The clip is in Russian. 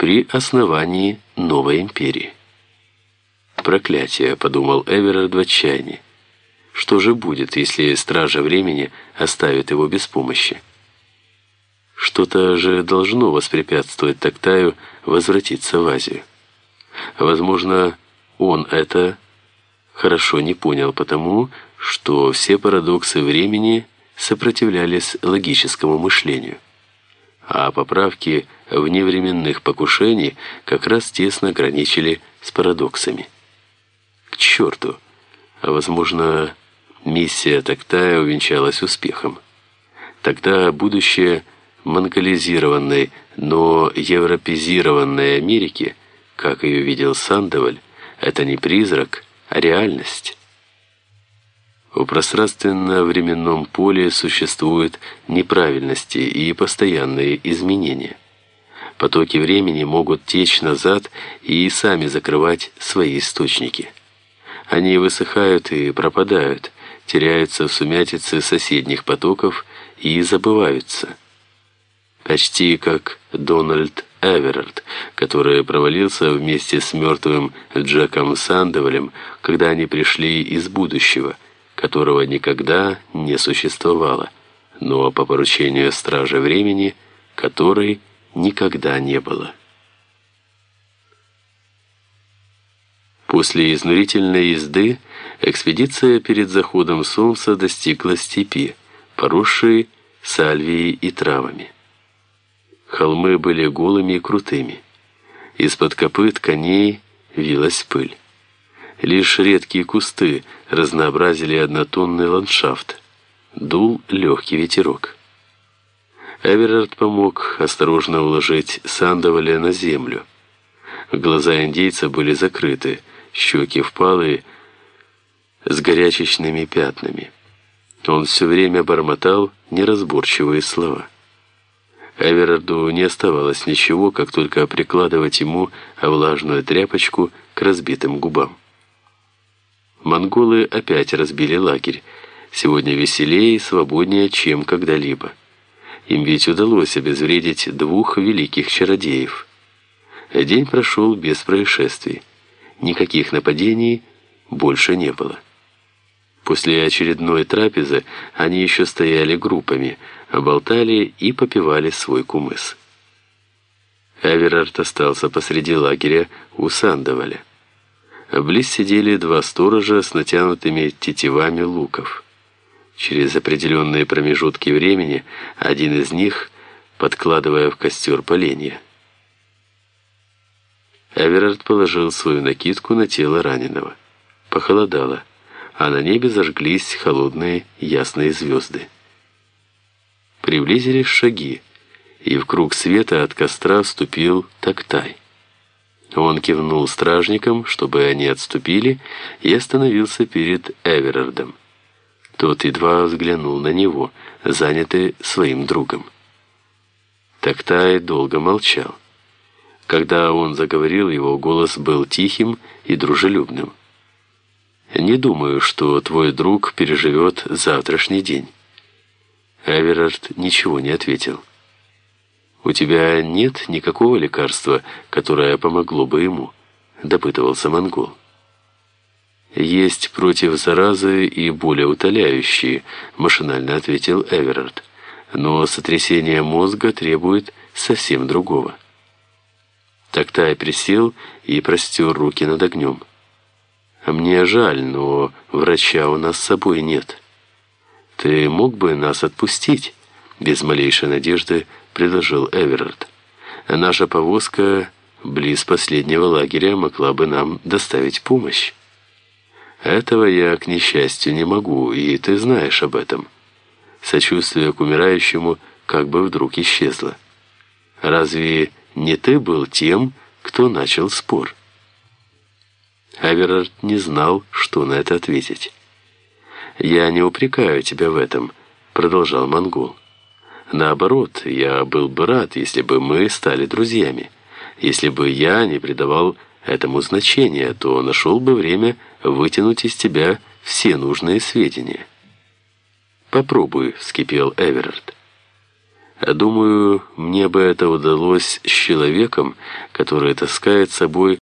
при основании новой империи. «Проклятие», — подумал Эверард в отчаянии. «Что же будет, если Стража Времени оставит его без помощи?» Что-то же должно воспрепятствовать Тактаю возвратиться в Азию. Возможно, он это хорошо не понял, потому что все парадоксы времени сопротивлялись логическому мышлению. А поправки вневременных покушений как раз тесно граничили с парадоксами. К черту! А возможно, миссия Тактая увенчалась успехом. Тогда будущее монголизированной, но европезированной Америки, как ее видел Сандоваль, это не призрак, а реальность. В пространственно-временном поле существуют неправильности и постоянные изменения. Потоки времени могут течь назад и сами закрывать свои источники. Они высыхают и пропадают, теряются в сумятице соседних потоков и забываются. Почти как Дональд Эверард, который провалился вместе с мертвым Джеком Сандовалем, когда они пришли из будущего, которого никогда не существовало, но по поручению Стражи Времени, которой никогда не было. После изнурительной езды экспедиция перед заходом солнца достигла степи, поросшей сальвией и травами. Холмы были голыми и крутыми. Из-под копыт коней вилась пыль. Лишь редкие кусты разнообразили однотонный ландшафт. Дул легкий ветерок. Эверард помог осторожно уложить Сандоваля на землю. Глаза индейца были закрыты, щеки впалые, с горячечными пятнами. Он все время бормотал неразборчивые слова. Эверарду не оставалось ничего, как только прикладывать ему влажную тряпочку к разбитым губам. Монголы опять разбили лагерь, сегодня веселее и свободнее, чем когда-либо. Им ведь удалось обезвредить двух великих чародеев. День прошел без происшествий. Никаких нападений больше не было. После очередной трапезы они еще стояли группами, болтали и попивали свой кумыс. Эверард остался посреди лагеря у Сандоваля. Близ сидели два сторожа с натянутыми тетивами луков. Через определенные промежутки времени один из них, подкладывая в костер поленья. Эверард положил свою накидку на тело раненого. Похолодало а на небе зажглись холодные ясные звезды. Приблизились шаги, и в круг света от костра вступил Тактай. Он кивнул стражникам, чтобы они отступили, и остановился перед Эверардом. Тот едва взглянул на него, занятый своим другом. Тактай долго молчал. Когда он заговорил, его голос был тихим и дружелюбным. Не думаю, что твой друг переживет завтрашний день. Эверард ничего не ответил. У тебя нет никакого лекарства, которое помогло бы ему, допытывался монгол. Есть против заразы и более утоляющие, машинально ответил Эверард. Но сотрясение мозга требует совсем другого. Тактай присел и простер руки над огнем. Мне жаль, но врача у нас с собой нет. Ты мог бы нас отпустить? Без малейшей надежды предложил Эверард. Наша повозка близ последнего лагеря могла бы нам доставить помощь. Этого я, к несчастью, не могу, и ты знаешь об этом. Сочувствие к умирающему как бы вдруг исчезло. Разве не ты был тем, кто начал спор?» Аверард не знал, что на это ответить. «Я не упрекаю тебя в этом», — продолжал монгол. «Наоборот, я был бы рад, если бы мы стали друзьями. Если бы я не придавал этому значения, то нашел бы время вытянуть из тебя все нужные сведения». «Попробуй», — вскипел Эверард. Думаю, мне бы это удалось с человеком, который таскает с собой